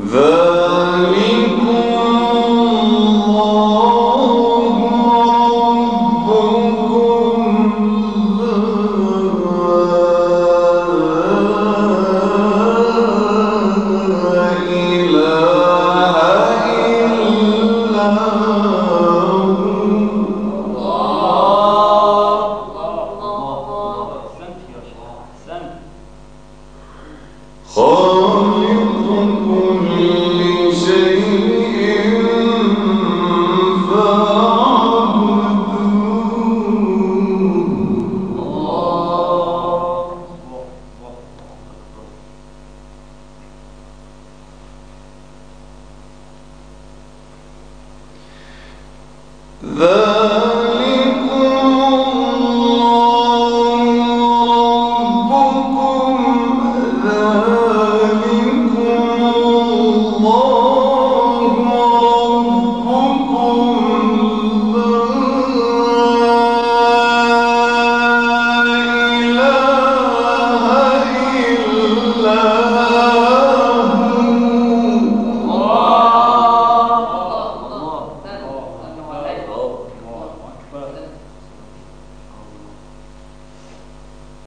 The The